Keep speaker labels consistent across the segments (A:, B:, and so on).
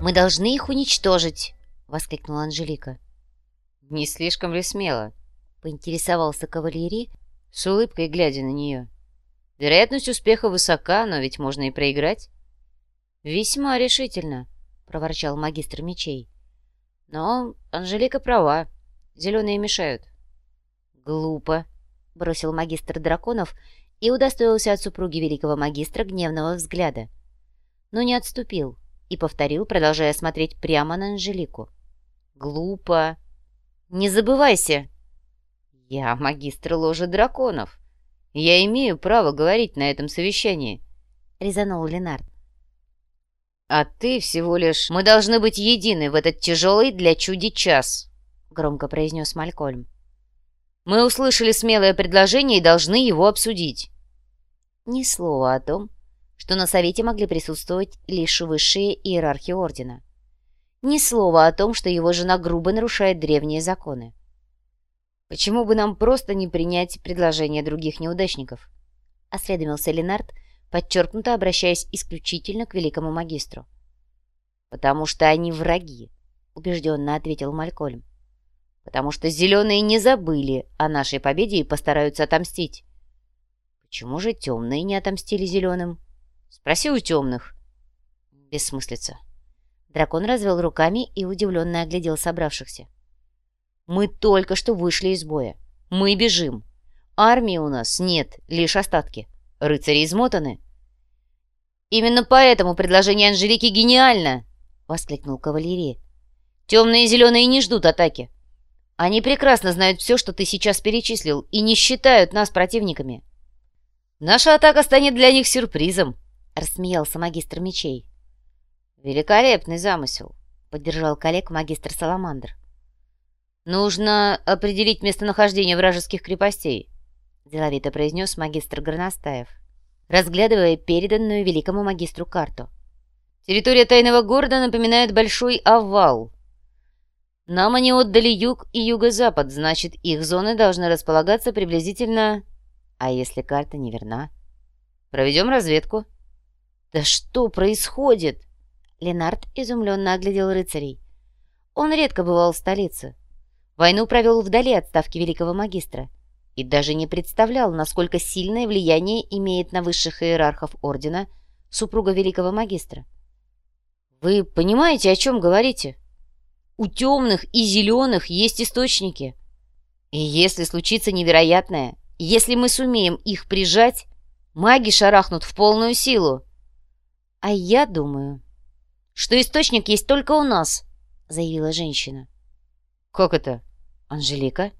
A: «Мы должны их уничтожить!» — воскликнула Анжелика.
B: «Не слишком ли смело?»
A: — поинтересовался кавалерий,
B: с улыбкой глядя на нее. «Вероятность успеха высока, но ведь можно и проиграть».
A: «Весьма решительно», — проворчал магистр мечей.
B: «Но Анжелика права. Зеленые мешают».
A: «Глупо», — бросил магистр драконов и удостоился от супруги великого магистра гневного взгляда. Но не отступил и повторил, продолжая смотреть прямо на Анжелику.
B: «Глупо!»
A: «Не забывайся!»
B: «Я магистр ложи драконов. Я имею право говорить на этом совещании», — резанул Ленард. «А ты всего лишь...»
A: «Мы должны быть едины в этот тяжелый для чуди час», — громко произнес Малькольм. «Мы услышали смелое предложение и должны его обсудить». Ни слова о том, что на совете могли присутствовать лишь высшие иерархи Ордена. Ни слова о том, что его жена грубо нарушает древние законы.
B: «Почему бы нам просто не принять предложение других неудачников?»
A: — осведомился Ленард, подчеркнуто обращаясь исключительно к великому магистру.
B: «Потому что они враги», — убежденно ответил Малькольм. «Потому что зеленые не забыли о нашей победе и постараются отомстить». «Почему же темные не отомстили зеленым?» «Спроси у темных».
A: «Бессмыслица». Дракон развел руками и удивленно оглядел собравшихся.
B: Мы только что вышли из боя. Мы бежим. Армии у нас нет, лишь остатки. Рыцари измотаны.
A: «Именно поэтому предложение Анжелики гениально!» — воскликнул кавалерия.
B: «Темные и зеленые не ждут атаки. Они прекрасно знают все, что ты сейчас перечислил, и не считают нас противниками. Наша атака станет для них сюрпризом», — рассмеялся магистр мечей. «Великолепный замысел», — поддержал коллег магистр Саламандр. «Нужно определить местонахождение вражеских крепостей», — деловито произнес магистр Горностаев, разглядывая переданную великому магистру карту. «Территория тайного города напоминает большой овал. Нам они отдали юг и юго-запад, значит, их зоны должны располагаться приблизительно... А если карта неверна? Проведем разведку».
A: «Да что происходит?» Ленард изумленно оглядел рыцарей. Он редко бывал в столице, Войну провел вдали от ставки великого магистра и даже не представлял, насколько сильное влияние имеет на высших иерархов ордена супруга великого магистра.
B: «Вы понимаете, о чем говорите? У темных и зеленых есть источники. И если случится невероятное, если мы сумеем их прижать, маги шарахнут в полную силу.
A: А я думаю, что источник есть только у нас», — заявила женщина.
B: «Как это?»
A: Анжелика?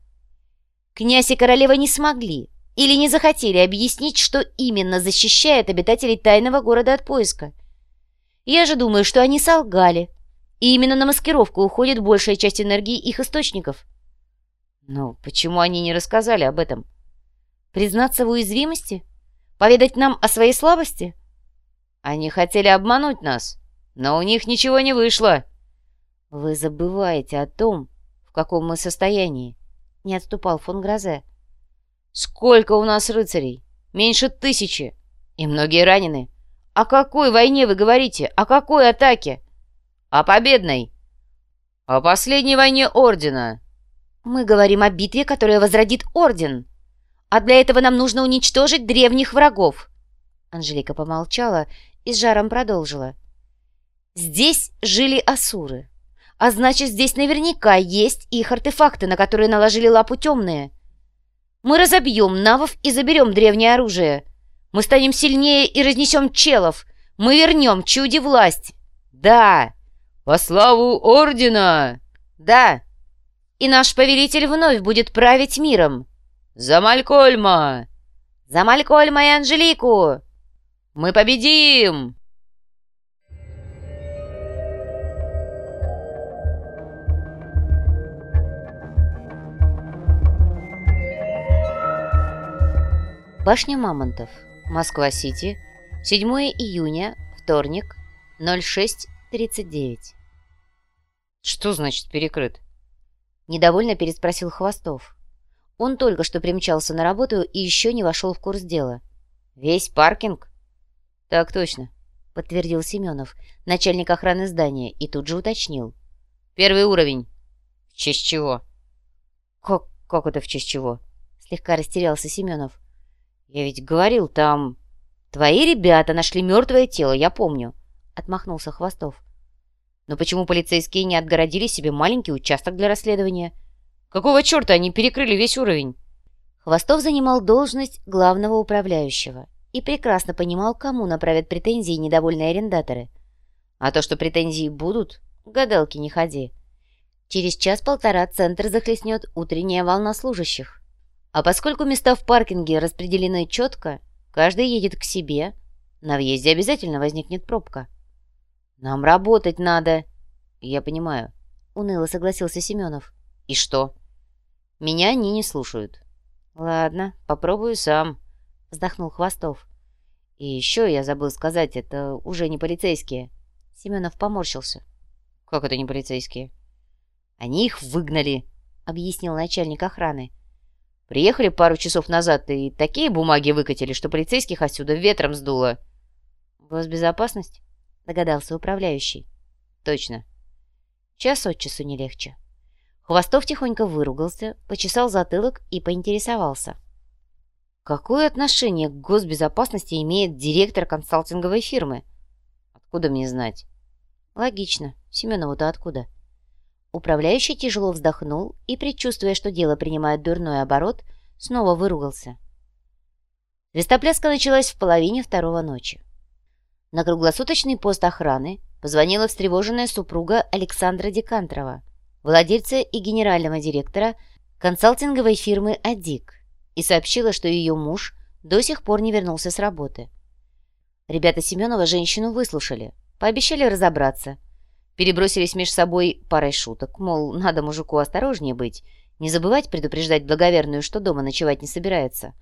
A: Князь и королева не смогли или не захотели объяснить, что именно защищает обитателей тайного города от поиска. Я же думаю, что они солгали, и именно на маскировку уходит большая часть энергии их источников.
B: Но почему они не рассказали об этом?
A: Признаться в уязвимости? Поведать нам о своей слабости?
B: Они хотели обмануть нас, но у них ничего не вышло.
A: Вы забываете о том, каком мы состоянии», — не отступал фон Грозе.
B: «Сколько у нас рыцарей? Меньше тысячи. И многие ранены. О какой войне вы говорите? О какой атаке? О победной. О последней войне Ордена».
A: «Мы говорим о битве, которая возродит Орден. А для этого нам нужно уничтожить древних врагов». Анжелика помолчала и с жаром продолжила. «Здесь жили асуры. А значит, здесь наверняка есть их артефакты, на которые наложили лапу темные. Мы разобьем навов и заберем древнее оружие. Мы станем сильнее и разнесем челов. Мы вернем чуди власть. Да.
B: По славу Ордена.
A: Да. И наш повелитель вновь будет править миром.
B: За Малькольма.
A: За Малькольма и Анжелику.
B: Мы победим.
A: Башня Мамонтов, Москва-Сити, 7 июня, вторник, 06.39.
B: «Что значит перекрыт?»
A: Недовольно переспросил Хвостов. Он только что примчался на работу и еще не вошел в курс дела.
B: «Весь паркинг?»
A: «Так точно», — подтвердил Семенов, начальник охраны здания, и тут же уточнил.
B: «Первый уровень». «В честь чего?»
A: «Как, как это в честь чего?» Слегка растерялся Семенов. «Я ведь говорил, там...» «Твои ребята нашли мертвое тело, я помню», — отмахнулся Хвостов. «Но почему полицейские не отгородили себе маленький участок для расследования? Какого черта они перекрыли весь уровень?» Хвостов занимал должность главного управляющего и прекрасно понимал, кому направят претензии недовольные арендаторы. А то, что претензии будут, гадалки не ходи. Через час-полтора центр захлестнет утренняя волна служащих. А поскольку места в паркинге распределены четко, каждый едет к себе, на въезде обязательно возникнет пробка. «Нам работать надо!» «Я понимаю», — уныло согласился Семенов. «И что?» «Меня они не слушают». «Ладно, попробую сам», — вздохнул Хвостов. «И еще я забыл сказать, это уже не полицейские». Семенов поморщился. «Как это не полицейские?» «Они их выгнали», — объяснил начальник охраны. «Приехали пару часов назад и такие бумаги выкатили, что полицейских отсюда ветром сдуло». «Госбезопасность?» — догадался управляющий. «Точно. Час от часу не легче». Хвостов тихонько выругался, почесал затылок и поинтересовался. Какое отношение к госбезопасности имеет директор консалтинговой фирмы? Откуда мне знать? Логично. Семенову-то откуда? Управляющий тяжело вздохнул и, предчувствуя, что дело принимает дурной оборот, снова выругался. Свистопляска началась в половине второго ночи. На круглосуточный пост охраны позвонила встревоженная супруга Александра Декантрова, владельца и генерального директора консалтинговой фирмы «Адик», и сообщила, что ее муж до сих пор не вернулся с работы. Ребята Семенова женщину выслушали, пообещали разобраться, перебросились между собой парой шуток, мол, надо мужику осторожнее быть, не забывать предупреждать благоверную, что дома ночевать не собирается.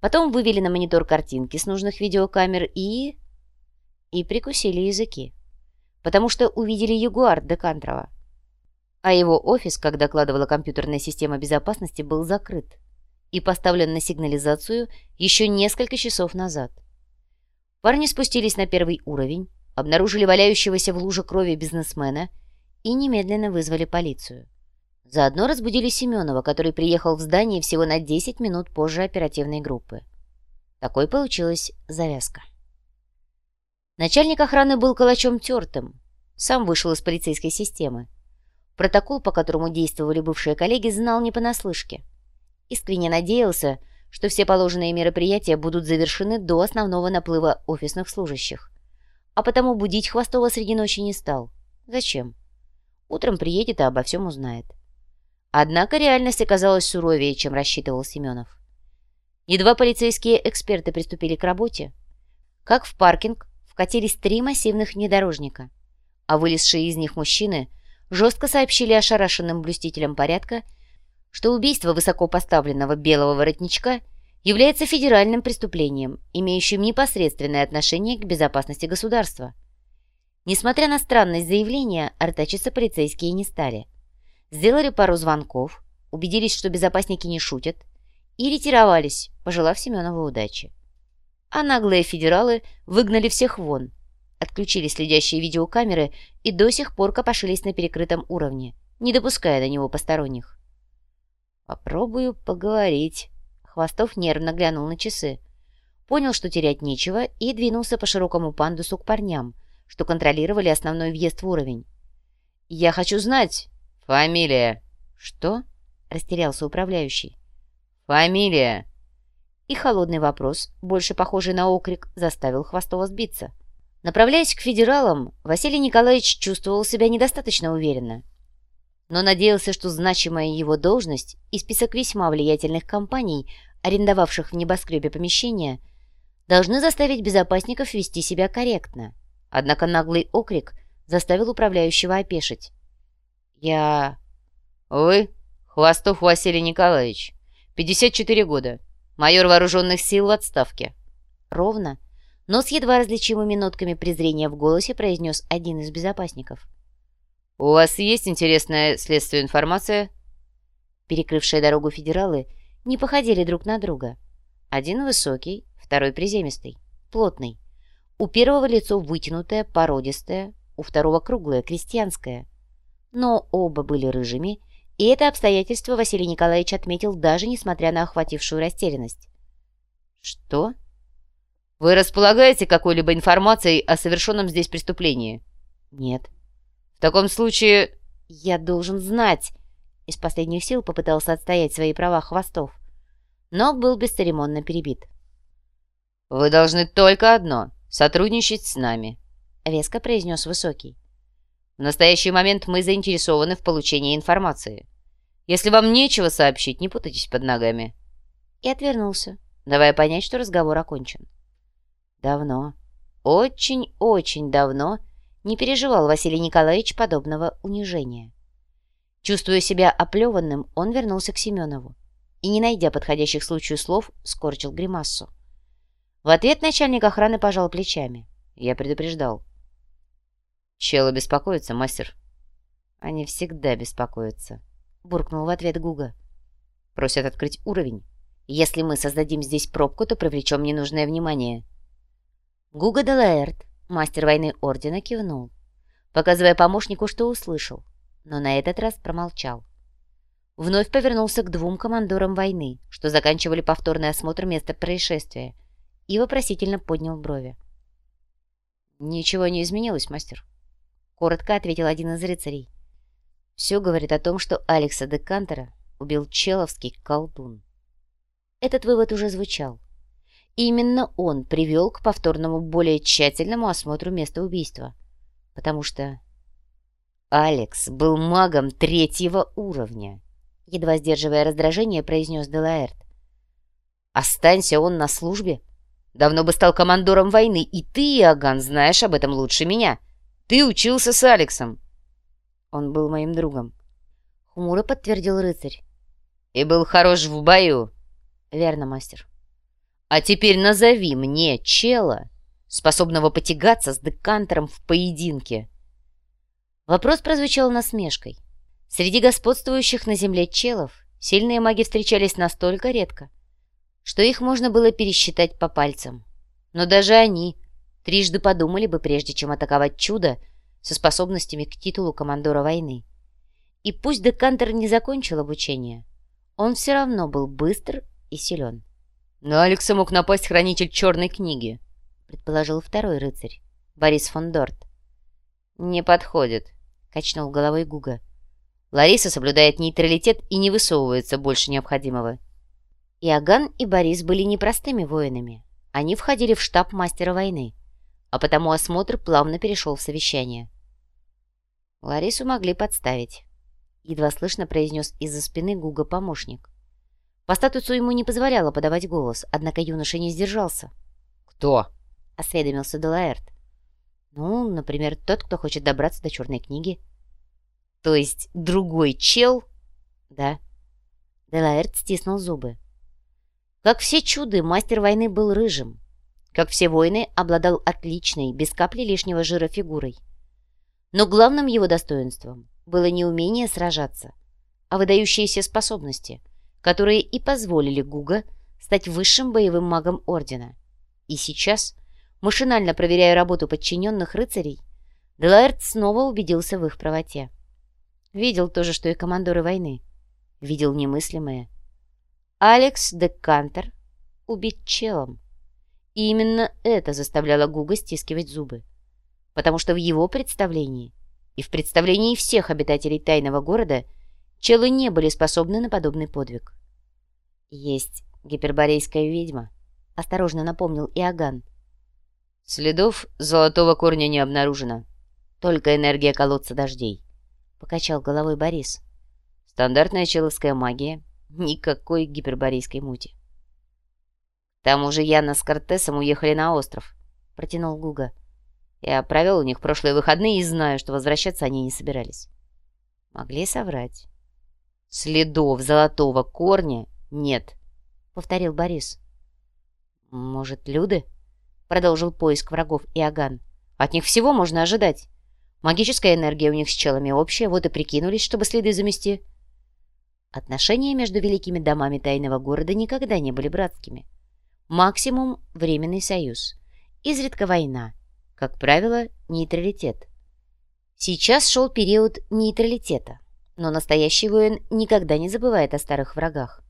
A: Потом вывели на монитор картинки с нужных видеокамер и... и прикусили языки. Потому что увидели Ягуар Декантрова. А его офис, как докладывала компьютерная система безопасности, был закрыт и поставлен на сигнализацию еще несколько часов назад. Парни спустились на первый уровень, обнаружили валяющегося в луже крови бизнесмена и немедленно вызвали полицию. Заодно разбудили Семенова, который приехал в здание всего на 10 минут позже оперативной группы. Такой получилась завязка. Начальник охраны был калачом тертым, сам вышел из полицейской системы. Протокол, по которому действовали бывшие коллеги, знал не понаслышке. Искренне надеялся, что все положенные мероприятия будут завершены до основного наплыва офисных служащих. А потому будить Хвостова среди ночи не стал. Зачем? Утром приедет и обо всем узнает. Однако реальность оказалась суровее, чем рассчитывал Семенов. Едва полицейские эксперты приступили к работе, как в паркинг вкатились три массивных внедорожника, а вылезшие из них мужчины жестко сообщили ошарашенным блюстителям порядка, что убийство высокопоставленного белого воротничка является федеральным преступлением, имеющим непосредственное отношение к безопасности государства. Несмотря на странность заявления, артачиться полицейские не стали. Сделали пару звонков, убедились, что безопасники не шутят, и ретировались, пожелав Семенову удачи. А наглые федералы выгнали всех вон, отключили следящие видеокамеры и до сих пор копошились на перекрытом уровне, не допуская до него посторонних. «Попробую поговорить». Хвостов нервно глянул на часы. Понял, что терять нечего, и двинулся по широкому пандусу к парням, что контролировали основной въезд в уровень. «Я хочу знать...» «Фамилия». «Что?» — растерялся управляющий.
B: «Фамилия».
A: И холодный вопрос, больше похожий на окрик, заставил Хвостова сбиться. Направляясь к федералам, Василий Николаевич чувствовал себя недостаточно уверенно но надеялся, что значимая его должность и список весьма влиятельных компаний, арендовавших в небоскребе помещения, должны заставить безопасников вести себя корректно. Однако наглый окрик заставил управляющего опешить. «Я...»
B: «Вы? Хвостов Василий Николаевич. 54 года. Майор вооруженных сил в отставке».
A: Ровно, но с едва различимыми нотками презрения в голосе произнес один из безопасников.
B: «У вас есть интересная следствию информация?»
A: Перекрывшие дорогу федералы не походили друг на друга. Один высокий, второй приземистый, плотный. У первого лицо вытянутое, породистое, у второго круглое, крестьянское. Но оба были рыжими, и это обстоятельство Василий Николаевич отметил даже несмотря на охватившую растерянность.
B: «Что? Вы располагаете какой-либо информацией о совершенном здесь преступлении?»
A: «Нет».
B: «В таком случае...»
A: «Я должен знать!» Из последних сил попытался отстоять свои права Хвостов, но был бесцеремонно перебит.
B: «Вы должны только одно — сотрудничать с нами», —
A: веско произнес Высокий.
B: «В настоящий момент мы заинтересованы в получении информации. Если вам нечего сообщить, не путайтесь под ногами».
A: И отвернулся, давая понять, что разговор окончен. Давно, очень-очень давно не переживал Василий Николаевич подобного унижения. Чувствуя себя оплеванным, он вернулся к Семенову и, не найдя подходящих случаю слов, скорчил гримассу. В ответ начальник охраны пожал плечами. Я предупреждал.
B: «Челы беспокоятся, мастер?»
A: «Они всегда беспокоятся», — буркнул в ответ Гуга.
B: «Просят открыть уровень.
A: Если мы создадим здесь пробку, то привлечем ненужное внимание». Гуга Делаэрт, мастер войны Ордена, кивнул, показывая помощнику, что услышал, но на этот раз промолчал. Вновь повернулся к двум командорам войны, что заканчивали повторный осмотр места происшествия, и вопросительно поднял брови.
B: «Ничего не изменилось, мастер», —
A: коротко ответил один из рыцарей. «Все говорит о том, что Алекса де Кантера убил Человский колдун». Этот вывод уже звучал. Именно он привел к повторному более тщательному осмотру места убийства. Потому что Алекс был магом третьего уровня. Едва сдерживая раздражение, произнес Делаэрт.
B: «Останься он на службе, Давно бы стал командором войны, и ты, Иоганн, знаешь об этом лучше меня. Ты учился с Алексом.
A: Он был моим другом. Хмуро подтвердил рыцарь.
B: И был хорош в бою.
A: Верно, мастер.
B: А теперь назови мне чела, способного потягаться с декантером в поединке.
A: Вопрос прозвучал насмешкой. Среди господствующих на земле челов сильные маги встречались настолько редко, что их можно было пересчитать по пальцам. Но даже они трижды подумали бы, прежде чем атаковать чудо со способностями к титулу командора войны. И пусть Декантер не закончил обучение, он все равно был быстр и силен.
B: «На Алекса мог напасть хранитель черной книги», —
A: предположил второй рыцарь, Борис фон Дорт.
B: «Не подходит», — качнул головой Гуга. «Лариса соблюдает нейтралитет и не высовывается больше необходимого».
A: Иоганн и Борис были непростыми воинами. Они входили в штаб мастера войны, а потому осмотр плавно перешел в совещание. Ларису могли подставить. Едва слышно произнес из-за спины Гуга помощник. По статусу ему не позволяло подавать голос, однако юноша не сдержался.
B: «Кто?»
A: — осведомился Делаэрт. «Ну, например, тот, кто хочет добраться до черной книги».
B: «То есть другой чел?»
A: «Да». Делаэрт стиснул зубы. Как все чуды, мастер войны был рыжим. Как все воины, обладал отличной, без капли лишнего жира фигурой. Но главным его достоинством было не умение сражаться, а выдающиеся способности, которые и позволили Гуга стать высшим боевым магом Ордена. И сейчас, машинально проверяя работу подчиненных рыцарей, Делаэрт снова убедился в их правоте. Видел то же, что и командоры войны. Видел немыслимое — Алекс де Кантер убит челом. И именно это заставляло Гуга стискивать зубы. Потому что в его представлении и в представлении всех обитателей тайного города челы не были способны на подобный подвиг. «Есть гиперборейская ведьма», — осторожно напомнил Иоганн.
B: «Следов золотого корня не обнаружено.
A: Только энергия колодца дождей», — покачал головой Борис.
B: «Стандартная человская магия, Никакой гиперборейской мути.
A: К тому же Яна с Кортесом уехали на остров, протянул Гуга. Я провел у них прошлые выходные и знаю, что возвращаться они не собирались. Могли соврать.
B: Следов золотого корня нет,
A: повторил Борис. Может, люди? Продолжил поиск врагов Иоганн. От них всего можно ожидать. Магическая энергия у них с челами общая, вот и прикинулись, чтобы следы замести. Отношения между великими домами тайного города никогда не были братскими. Максимум – временный союз. изредка война, как правило, нейтралитет. Сейчас шел период нейтралитета, но настоящий воин никогда не забывает о старых врагах.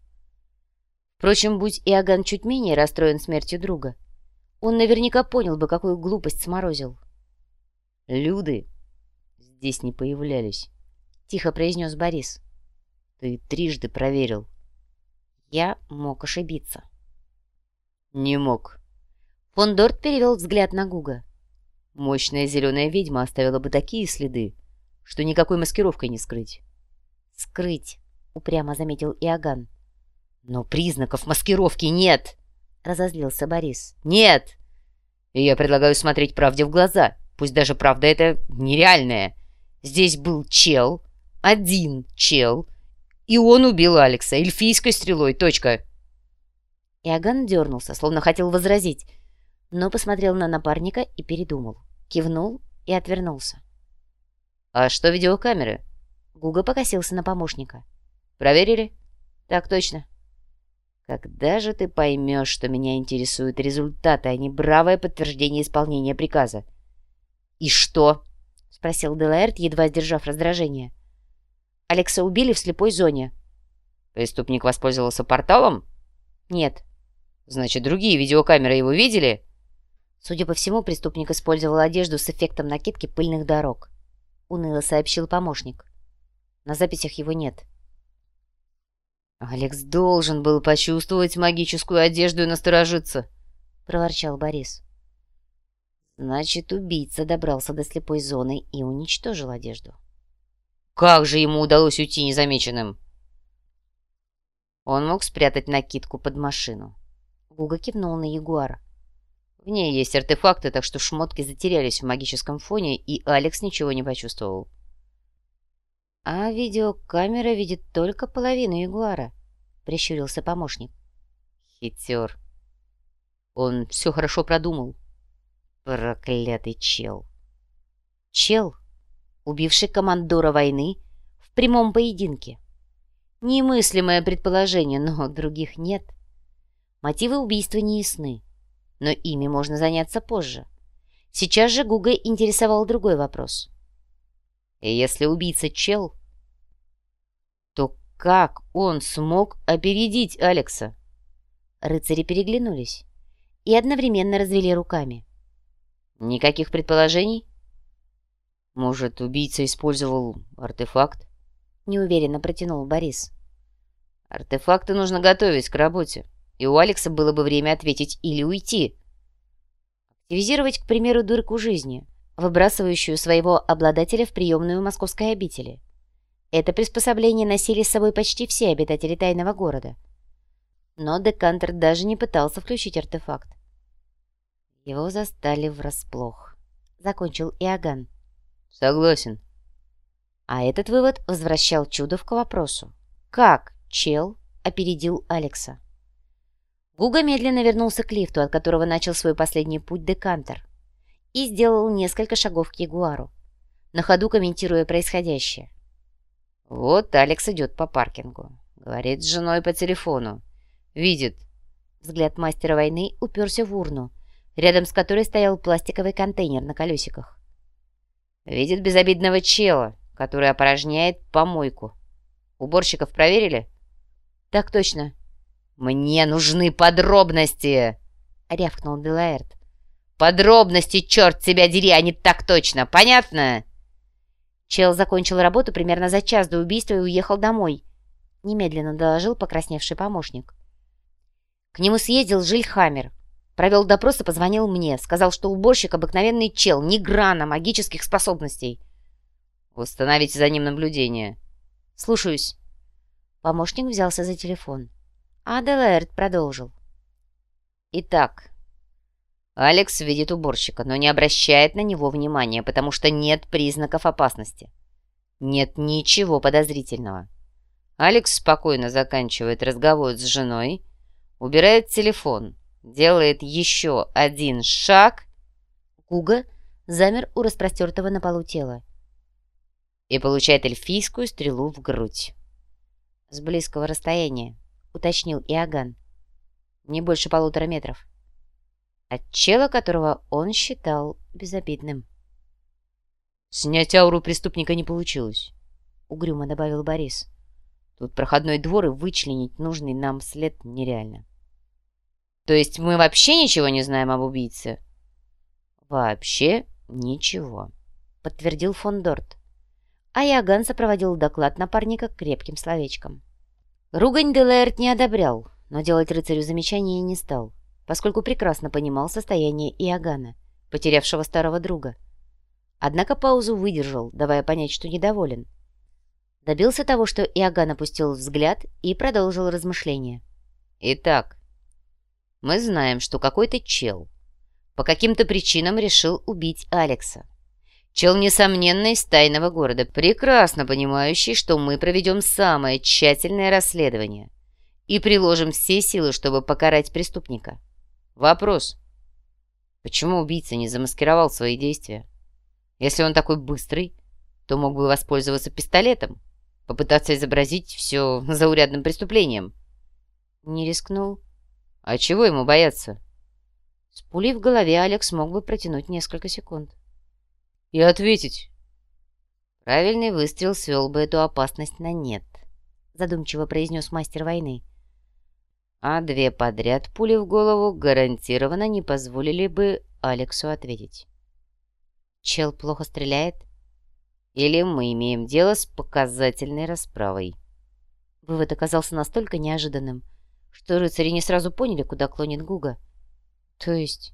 A: Впрочем, будь Иоганн чуть менее расстроен смертью друга, он наверняка понял бы, какую глупость сморозил.
B: «Люды здесь не появлялись», — тихо произнес Борис. «Ты трижды проверил».
A: Я мог ошибиться.
B: «Не мог».
A: Фондорт перевел взгляд на Гуга.
B: «Мощная зеленая ведьма оставила бы такие следы, что никакой маскировкой не скрыть».
A: «Скрыть», — упрямо заметил Иоганн.
B: «Но признаков маскировки нет!» — разозлился Борис. «Нет! И я предлагаю смотреть правде в глаза, пусть даже правда это нереальная. Здесь был чел, один чел, и он убил Алекса эльфийской стрелой, точка!»
A: Иоганн дернулся, словно хотел возразить, но посмотрел на напарника и передумал. Кивнул и отвернулся.
B: «А что видеокамеры?»
A: Гуга покосился на помощника.
B: «Проверили?»
A: «Так точно».
B: Когда же ты поймешь, что меня интересуют результаты, а не бравое подтверждение исполнения приказа?
A: И что? Спросил Делаэрт, едва сдержав раздражение. Алекса убили в слепой зоне.
B: Преступник воспользовался порталом?
A: Нет.
B: Значит, другие видеокамеры его видели?
A: Судя по всему, преступник использовал одежду с эффектом накидки пыльных дорог. Уныло сообщил помощник. На записях его нет.
B: «Алекс должен был почувствовать магическую одежду и насторожиться», — проворчал Борис.
A: «Значит, убийца добрался до слепой зоны и уничтожил одежду».
B: «Как же ему удалось уйти незамеченным?»
A: Он мог спрятать накидку под машину. Гуга кивнул на Ягуар.
B: В ней есть артефакты, так что шмотки затерялись в магическом фоне, и Алекс ничего не почувствовал.
A: «А видеокамера видит только половину ягуара», — прищурился помощник.
B: «Хитер. Он все хорошо продумал. Проклятый чел».
A: «Чел, убивший командора войны в прямом поединке. Немыслимое предположение, но других нет. Мотивы убийства не ясны, но ими можно заняться позже. Сейчас же Гуга интересовал другой вопрос».
B: И если убийца чел, то как он смог опередить Алекса?
A: Рыцари переглянулись и одновременно развели руками.
B: Никаких предположений? Может, убийца использовал артефакт?
A: Неуверенно протянул Борис.
B: Артефакты нужно готовить к работе, и у Алекса было бы время ответить или уйти.
A: Активизировать, к примеру, дырку жизни — выбрасывающую своего обладателя в приемную московской обители. Это приспособление носили с собой почти все обитатели тайного города. Но Декантер даже не пытался включить артефакт. Его застали врасплох. Закончил Иоганн.
B: «Согласен».
A: А этот вывод возвращал Чудов к вопросу. Как чел опередил Алекса? Гуга медленно вернулся к лифту, от которого начал свой последний путь Декантер и сделал несколько шагов к Ягуару, на ходу комментируя происходящее.
B: «Вот Алекс идет по паркингу. Говорит с женой по телефону. Видит».
A: Взгляд мастера войны уперся в урну, рядом с которой стоял пластиковый контейнер на колесиках.
B: «Видит безобидного чела, который опорожняет помойку. Уборщиков проверили?»
A: «Так точно».
B: «Мне нужны подробности!» — рявкнул Делаэрт. Подробности, черт тебя дери, а не так точно. Понятно?»
A: Чел закончил работу примерно за час до убийства и уехал домой. Немедленно доложил покрасневший помощник. К нему съездил Жильхаммер. Провел допрос и позвонил мне. Сказал, что уборщик обыкновенный чел, ни грана магических способностей.
B: «Установите за ним наблюдение».
A: «Слушаюсь». Помощник взялся за телефон. А Делаэрт продолжил.
B: «Итак, Алекс видит уборщика, но не обращает на него внимания, потому что нет признаков опасности. Нет ничего подозрительного. Алекс спокойно заканчивает разговор с женой, убирает телефон, делает еще один шаг.
A: Гуга замер у распростертого на полу тела.
B: И получает эльфийскую стрелу в грудь.
A: С близкого расстояния, уточнил Иоганн. Не больше полутора метров. От чела, которого он считал безобидным.
B: «Снять ауру преступника не получилось», — угрюмо добавил Борис. «Тут проходной двор, и вычленить нужный нам след нереально».
A: «То есть мы вообще ничего не знаем об убийце?»
B: «Вообще ничего», — подтвердил фон Дорт.
A: А Яган сопроводил доклад напарника крепким словечком. Ругань Делаэрт не одобрял, но делать рыцарю замечания не стал, поскольку прекрасно понимал состояние Иоганна, потерявшего старого друга. Однако паузу выдержал, давая понять, что недоволен. Добился того, что Иоганн опустил взгляд и продолжил размышления.
B: «Итак, мы знаем, что какой-то чел по каким-то причинам решил убить Алекса. Чел, несомненно, из тайного города, прекрасно понимающий, что мы проведем самое тщательное расследование и приложим все силы, чтобы покарать преступника. Вопрос. Почему убийца не замаскировал свои действия? Если он такой быстрый, то мог бы воспользоваться пистолетом, попытаться изобразить все заурядным преступлением.
A: Не рискнул.
B: А чего ему бояться?
A: С пулей в голове Алекс мог бы протянуть несколько секунд
B: и ответить.
A: Правильный выстрел свел бы эту опасность на нет, задумчиво произнес мастер войны.
B: А две подряд пули в голову гарантированно не позволили бы Алексу ответить.
A: Чел плохо стреляет?
B: Или мы имеем дело с показательной расправой?
A: Вывод оказался настолько неожиданным, что рыцари не сразу поняли, куда клонит Гуга. То есть...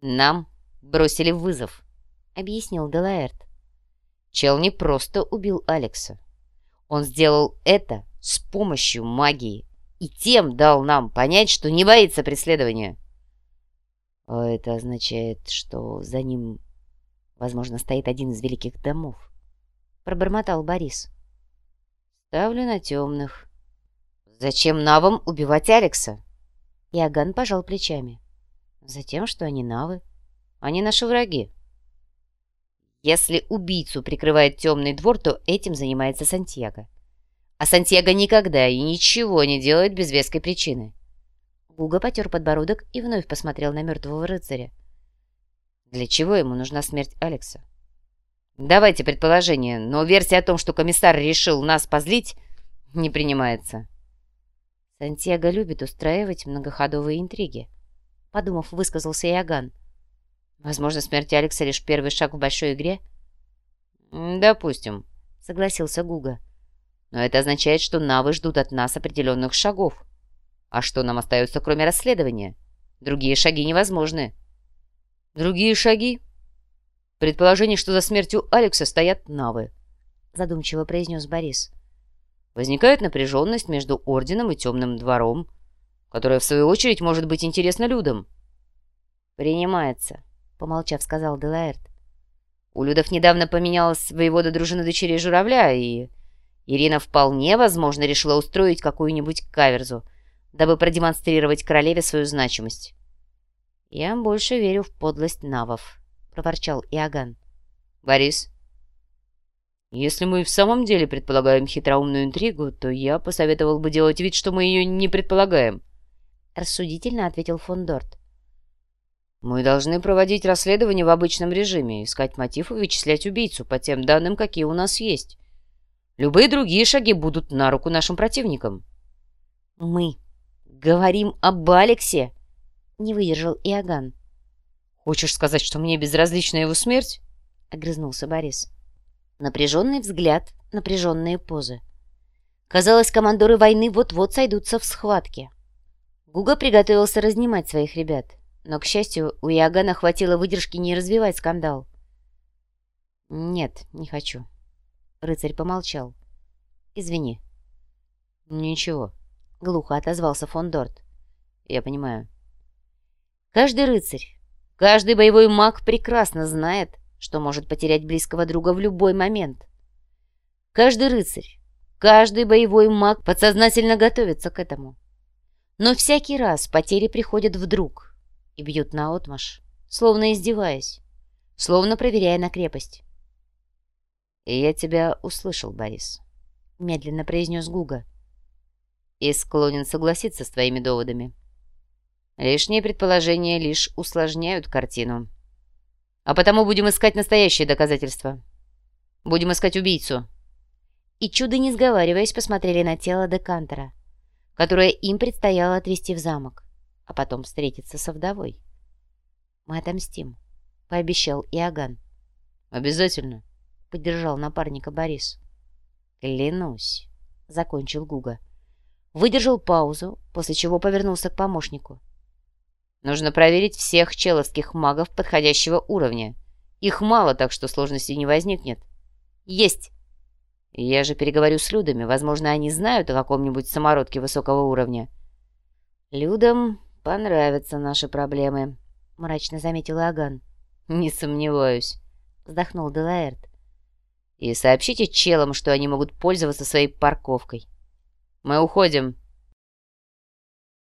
B: Нам бросили вызов
A: объяснил Делаэрт.
B: Чел не просто убил Алекса. Он сделал это с помощью магии и тем дал нам понять, что не боится преследования.
A: А это означает, что за ним, возможно, стоит один из великих домов. Пробормотал Борис.
B: Ставлю на темных. Зачем навам убивать Алекса?
A: Иоганн пожал плечами.
B: Затем, что они навы. Они наши враги. Если убийцу прикрывает темный двор, то этим занимается Сантьяго. А Сантьяго никогда и ничего не делает без веской причины.
A: Гуга потер подбородок и вновь посмотрел на мертвого рыцаря.
B: Для чего ему нужна смерть Алекса? Давайте предположение, но версия о том, что комиссар решил нас позлить, не принимается.
A: Сантьяго любит устраивать многоходовые интриги. Подумав, высказался Иоганн.
B: Возможно, смерть Алекса лишь первый шаг в большой игре? Допустим, согласился Гуга. Но это означает, что навы ждут от нас определенных шагов. А что нам остается, кроме расследования? Другие шаги невозможны. Другие шаги? Предположение, что за смертью Алекса стоят навы, задумчиво произнес Борис. Возникает напряженность между Орденом и Темным Двором, которая, в свою очередь, может быть интересна людям.
A: Принимается, — помолчав, сказал Делаэрт.
B: «У Людов недавно поменялась воевода дружины дочерей Журавля, и Ирина вполне возможно решила устроить какую-нибудь каверзу, дабы продемонстрировать королеве свою значимость».
A: «Я больше верю в подлость навов», — проворчал Иоганн.
B: «Борис?» «Если мы в самом деле предполагаем хитроумную интригу, то я посоветовал бы делать вид, что мы ее не предполагаем», —
A: рассудительно ответил фон Дорт.
B: Мы должны проводить расследование в обычном режиме, искать мотив и вычислять убийцу по тем данным, какие у нас есть. Любые другие шаги будут на руку нашим противникам.
A: Мы говорим об Алексе, не выдержал Иоганн.
B: Хочешь сказать, что мне безразлична его смерть?
A: Огрызнулся Борис. Напряженный взгляд, напряженные позы. Казалось, командоры войны вот-вот сойдутся в схватке. Гуга приготовился разнимать своих ребят. Но, к счастью, у Иоганна хватило выдержки не развивать скандал.
B: «Нет, не хочу».
A: Рыцарь помолчал. «Извини».
B: «Ничего», —
A: глухо отозвался фон Дорт.
B: «Я понимаю».
A: Каждый рыцарь, каждый боевой маг прекрасно знает, что может потерять близкого друга в любой момент. Каждый рыцарь, каждый боевой маг подсознательно готовится к этому. Но всякий раз потери приходят вдруг, и бьют наотмашь, словно издеваясь, словно проверяя на крепость.
B: «И я тебя услышал, Борис», — медленно произнес Гуга. «И склонен согласиться с твоими доводами. Лишние предположения лишь усложняют картину. А потому будем искать настоящие доказательства. Будем искать убийцу.
A: И чудо не сговариваясь посмотрели на тело Декантера, которое им предстояло отвезти в замок, а потом встретиться со вдовой. «Мы отомстим», — пообещал Иоганн.
B: «Обязательно», —
A: поддержал напарника Борис.
B: «Клянусь», — закончил Гуга.
A: Выдержал паузу, после чего повернулся к помощнику.
B: Нужно проверить всех человских магов подходящего уровня. Их мало, так что сложностей не возникнет.
A: Есть.
B: Я же переговорю с Людами. Возможно, они знают о каком-нибудь самородке высокого уровня.
A: Людям понравятся наши проблемы, мрачно заметил Аган.
B: Не сомневаюсь,
A: вздохнул Делаэрт.
B: И сообщите челам, что они могут пользоваться своей парковкой. Мы уходим.